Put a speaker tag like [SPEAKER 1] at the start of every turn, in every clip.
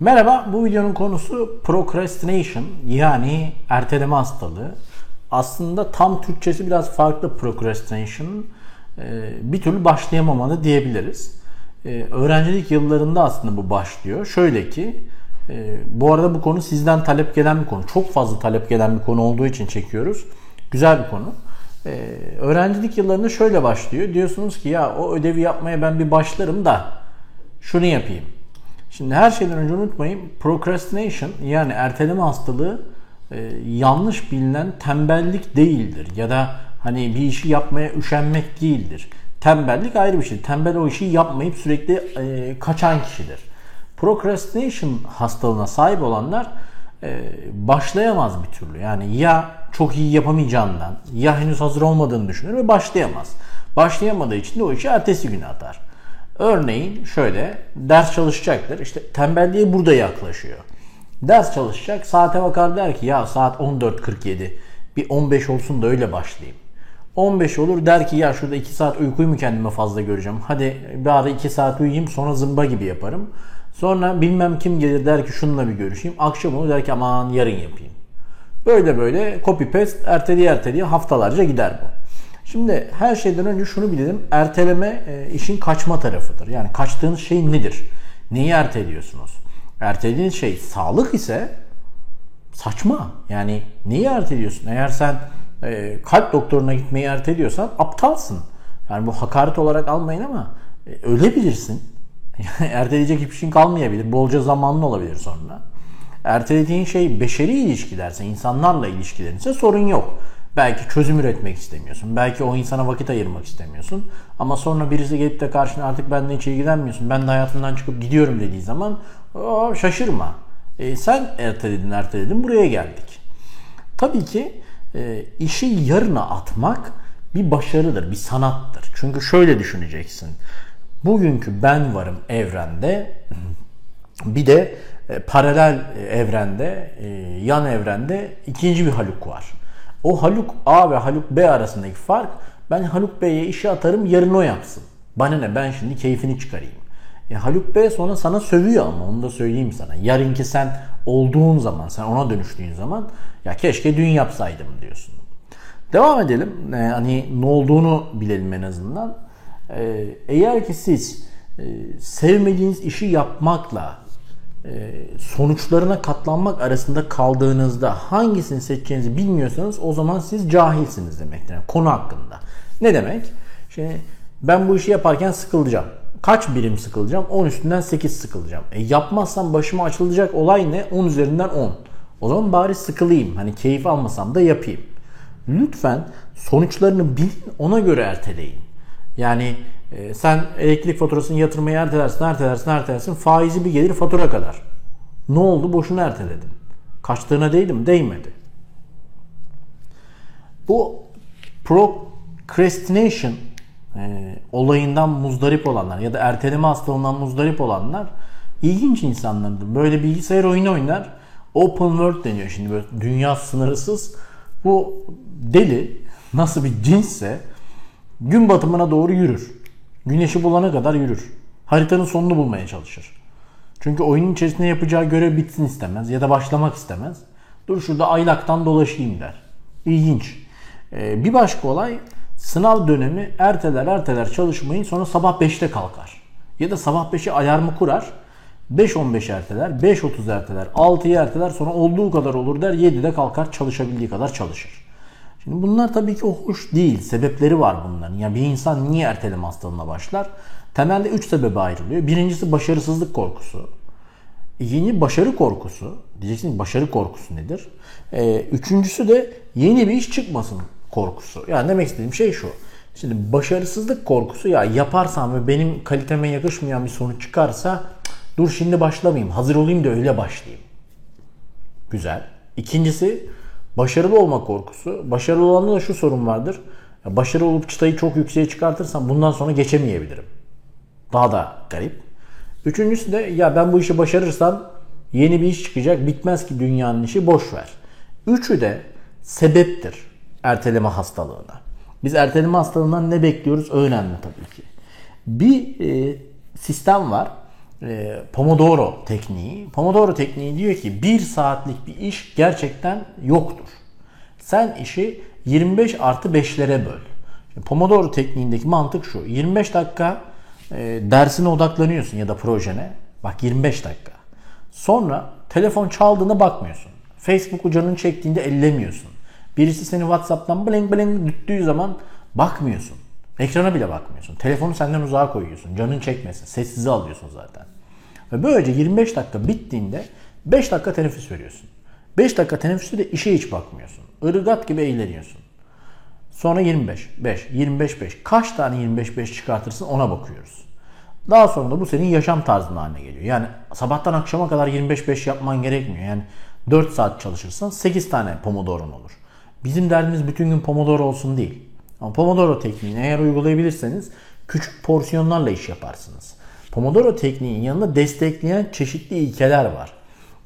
[SPEAKER 1] Merhaba, bu videonun konusu procrastination yani erteleme hastalığı. Aslında tam Türkçesi biraz farklı procrastination. Ee, bir türlü başlayamamalı diyebiliriz. Ee, öğrencilik yıllarında aslında bu başlıyor. Şöyle ki, e, bu arada bu konu sizden talep gelen bir konu. Çok fazla talep gelen bir konu olduğu için çekiyoruz. Güzel bir konu. Ee, öğrencilik yıllarında şöyle başlıyor. Diyorsunuz ki ya o ödevi yapmaya ben bir başlarım da şunu yapayım Şimdi her şeyden önce unutmayın procrastination yani erteleme hastalığı e, yanlış bilinen tembellik değildir ya da hani bir işi yapmaya üşenmek değildir. Tembellik ayrı bir şey. Tembel o işi yapmayıp sürekli e, kaçan kişidir. Procrastination hastalığına sahip olanlar e, başlayamaz bir türlü. Yani ya çok iyi yapamayacağından ya henüz hazır olmadığını düşünür ve başlayamaz. Başlayamadığı için de o işi ertesi güne atar. Örneğin şöyle ders çalışacaktır. İşte tembelliğe burada yaklaşıyor. Ders çalışacak saate bakar der ki ya saat 14.47 bir 15 olsun da öyle başlayayım. 15 olur der ki ya şurada 2 saat uykuyu mu kendime fazla göreceğim. Hadi bari 2 saat uyuyayım sonra zımba gibi yaparım. Sonra bilmem kim gelir der ki şununla bir görüşeyim. Akşam olur der ki aman yarın yapayım. Böyle böyle copy paste erteliye erteliye haftalarca gider bu. Şimdi her şeyden önce şunu bilelim. Erteleme e, işin kaçma tarafıdır. Yani kaçtığınız şey nedir? Neyi erteliyorsunuz? Ertelediğiniz şey sağlık ise saçma. Yani neyi erteliyorsun? Eğer sen e, kalp doktoruna gitmeyi erteliyorsan aptalsın. Yani bu hakaret olarak almayın ama e, ölebilirsin. erteleyecek hiçbir şeyin kalmayabilir. Bolca zamanlı olabilir sonra. Ertelediğin şey beşeri ilişkilerse, insanlarla ilişkilerinse sorun yok. Belki çözüm üretmek istemiyorsun. Belki o insana vakit ayırmak istemiyorsun. Ama sonra birisi gelip de karşına artık benden hiç ilgilenmiyorsun. Ben de hayatından çıkıp gidiyorum dediği zaman o, şaşırma. E, sen erteledin erteledin buraya geldik. Tabii ki e, işi yarına atmak bir başarıdır, bir sanattır. Çünkü şöyle düşüneceksin. Bugünkü ben varım evrende bir de e, paralel evrende, e, yan evrende ikinci bir Haluk var. O Haluk A ve Haluk B arasındaki fark ben Haluk B'ye işi atarım yarın o yapsın. Bana ne ben şimdi keyfini çıkarayım. E, Haluk B sonra sana sövüyor ama onu da söyleyeyim sana. Yarınki sen olduğun zaman sen ona dönüştüğün zaman ya keşke dün yapsaydım diyorsun. Devam edelim. E, hani ne olduğunu bilelim en azından. E, eğer ki siz e, sevmediğiniz işi yapmakla sonuçlarına katlanmak arasında kaldığınızda hangisini seçeceğinizi bilmiyorsanız o zaman siz cahilsiniz demektir. Yani konu hakkında. Ne demek? Şimdi ben bu işi yaparken sıkılacağım. Kaç birim sıkılacağım? 10 üstünden 8 sıkılacağım. E yapmazsam başıma açılacak olay ne? 10 üzerinden 10. O zaman bari sıkılayım. Hani keyif almasam da yapayım. Lütfen sonuçlarını bilin ona göre erteleyin. Yani e, sen elektrik faturasını yatırmayı ertelersin, ertelersin, ertelersin. Faizi bir gelir fatura kadar. Ne oldu? Boşuna erteledin. Kaçtığına değdi mi? Değmedi. Bu procrastination e, olayından muzdarip olanlar ya da erteleme hastalığından muzdarip olanlar ilginç insanlardır. Böyle bilgisayar oyunu oynar. Open world deniyor şimdi böyle dünya sınırsız. Bu deli nasıl bir cinsse gün batımına doğru yürür. Güneşi bulana kadar yürür. Haritanın sonunu bulmaya çalışır. Çünkü oyunun içerisinde yapacağı görev bitsin istemez ya da başlamak istemez. Dur şurada aylaktan dolaşayım der. İlginç. Ee, bir başka olay sınav dönemi erteler erteler çalışmayı sonra sabah 5'te kalkar. Ya da sabah 5'e alarmı kurar. 5.15 erteler, 5.30 erteler, 6'yı erteler sonra olduğu kadar olur der 7'de kalkar çalışabildiği kadar çalışır. Şimdi bunlar tabii ki hoş değil. Sebepleri var bunların. Yani bir insan niye erteleme hastalığına başlar? Temelde 3 sebebe ayrılıyor. Birincisi başarısızlık korkusu. İkinci başarı korkusu. Diyeceksiniz başarı korkusu nedir? Ee, üçüncüsü de yeni bir iş çıkmasın korkusu. Yani demek istediğim şey şu. Şimdi başarısızlık korkusu ya yaparsam ve benim kaliteme yakışmayan bir sonuç çıkarsa dur şimdi başlamayayım. Hazır olayım da öyle başlayayım. Güzel. İkincisi Başarılı olma korkusu. Başarılı olanda da şu sorun vardır. başarılı olup çıtayı çok yükseğe çıkartırsam bundan sonra geçemeyebilirim. Daha da garip. Üçüncüsü de ya ben bu işi başarırsam yeni bir iş çıkacak. Bitmez ki dünyanın işi boş ver. Üçü de sebeptir erteleme hastalığına. Biz erteleme hastalığından ne bekliyoruz? Önemli tabii ki. Bir e, sistem var. E, Pomodoro tekniği. Pomodoro tekniği diyor ki bir saatlik bir iş gerçekten yoktur. Sen işi 25 artı 5'lere böl. Pomodoro tekniğindeki mantık şu. 25 dakika e, dersine odaklanıyorsun ya da projene. Bak 25 dakika. Sonra telefon çaldığında bakmıyorsun. Facebook canın çektiğinde ellemiyorsun. Birisi seni WhatsApp'tan bling bling düttüğü zaman bakmıyorsun. Ekrana bile bakmıyorsun. Telefonu senden uzağa koyuyorsun. Canın çekmesin. Sessize alıyorsun zaten. Ve böylece 25 dakika bittiğinde 5 dakika teneffüs veriyorsun. 5 dakika teneffüste de işe hiç bakmıyorsun. Irgat gibi eğleniyorsun. Sonra 25, 5, 25, 5. Kaç tane 25, 5 çıkartırsın ona bakıyoruz. Daha sonra da bu senin yaşam tarzın haline geliyor. Yani sabahtan akşama kadar 25-5 yapman gerekmiyor. Yani 4 saat çalışırsan 8 tane Pomodoro'un olur. Bizim derdimiz bütün gün Pomodoro olsun değil. Ama Pomodoro tekniğini eğer uygulayabilirseniz küçük porsiyonlarla iş yaparsınız. Pomodoro tekniğinin yanında destekleyen çeşitli ilkeler var.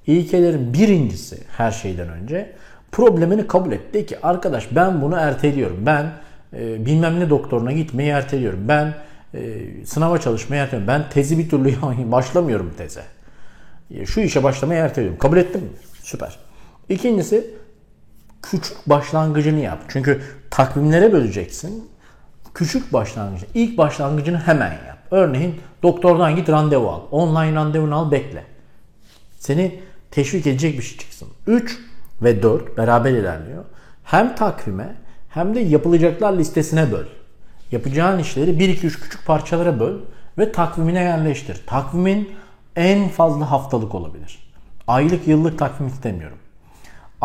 [SPEAKER 1] İlkelerin birincisi her şeyden önce problemini kabul et. De ki arkadaş ben bunu erteliyorum. Ben e, bilmem ne doktoruna gitmeyi erteliyorum. Ben e, sınava çalışmayı erteliyorum. Ben tezi bir türlü başlamıyorum teze. E, şu işe başlamayı erteliyorum. Kabul ettin mi? Süper. İkincisi küçük başlangıcını yap. Çünkü takvimlere böleceksin. Küçük başlangıcını, ilk başlangıcını hemen yap. Örneğin doktordan git randevu al. Online randevunu al bekle. Seni teşvik edecek bir şey çıksın. 3 ve 4 beraber ilerliyor. Hem takvime hem de yapılacaklar listesine böl. Yapacağın işleri 1-2-3 küçük parçalara böl ve takvimine yerleştir. Takvimin en fazla haftalık olabilir. Aylık yıllık takvim istemiyorum.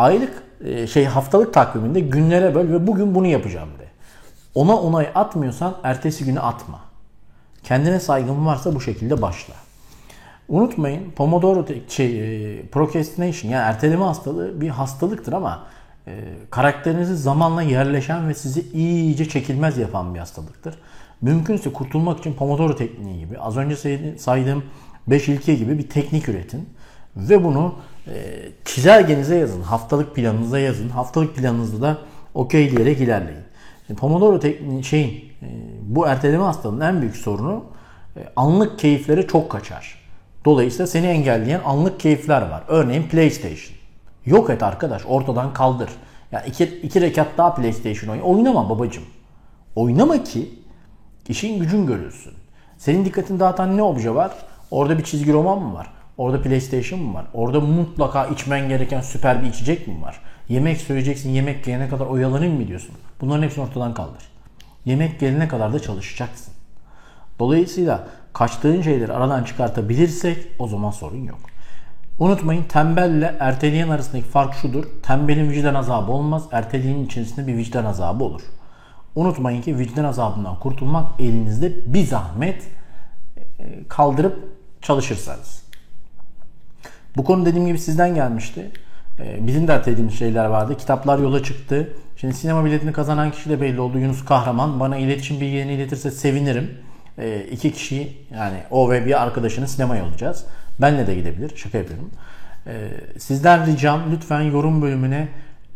[SPEAKER 1] Aylık e, şey haftalık takviminde günlere böl ve bugün bunu yapacağım de. Ona onay atmıyorsan ertesi günü atma. Kendine saygın varsa bu şekilde başla. Unutmayın Pomodoro şey, e, procrastination yani erteleme hastalığı bir hastalıktır ama e, karakterinizi zamanla yerleşen ve sizi iyice çekilmez yapan bir hastalıktır. Mümkünse kurtulmak için Pomodoro tekniği gibi az önce saydığım 5 ilke gibi bir teknik üretin ve bunu e, çizelgenize yazın, haftalık planınıza yazın. Haftalık planınızda da okey diyerek ilerleyin. Şimdi Pomodoro tekniği şeyin e, bu erteleme hastalığının en büyük sorunu e, anlık keyiflere çok kaçar. Dolayısıyla seni engelleyen anlık keyifler var. Örneğin PlayStation. Yok et arkadaş ortadan kaldır. Yani iki, iki rekat daha PlayStation oyna. Oynama babacım. Oynama ki işin gücün görülsün. Senin dikkatini dağıtan ne obje var? Orada bir çizgi roman mı var? Orada PlayStation mı var? Orada mutlaka içmen gereken süper bir içecek mi var? Yemek söyleyeceksin, yemek gelene kadar oyalanayım mı diyorsun? Bunların hepsini ortadan kaldır. Yemek gelene kadar da çalışacaksın. Dolayısıyla kaçtığın şeyleri aradan çıkartabilirsek o zaman sorun yok. Unutmayın tembelle erteleyen arasındaki fark şudur. Tembelin vicdan azabı olmaz. Erteleyenin içerisinde bir vicdan azabı olur. Unutmayın ki vicdan azabından kurtulmak elinizde bir zahmet e, kaldırıp çalışırsanız. Bu konu dediğim gibi sizden gelmişti. E, bizim de ertelediğimiz şeyler vardı. Kitaplar yola çıktı. Şimdi sinema biletini kazanan kişi de belli oldu. Yunus Kahraman. Bana iletişim bilgilerini iletirse sevinirim. E, iki kişi yani o ve bir arkadaşını sinemaya alacağız. Benle de gidebilir. Şaka yapıyorum. Sizden ricam lütfen yorum bölümüne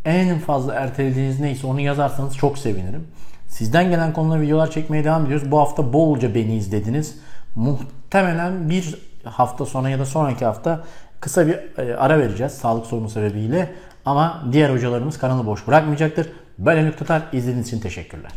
[SPEAKER 1] en fazla ertelediğiniz neyse onu yazarsanız çok sevinirim. Sizden gelen konuda videolar çekmeye devam ediyoruz. Bu hafta bolca beni izlediniz. Muhtemelen bir hafta sonra ya da sonraki hafta kısa bir e, ara vereceğiz sağlık sorunu sebebiyle. Ama diğer hocalarımız kanalı boş bırakmayacaktır. Ben Elif Tatar. İzlediğiniz için teşekkürler.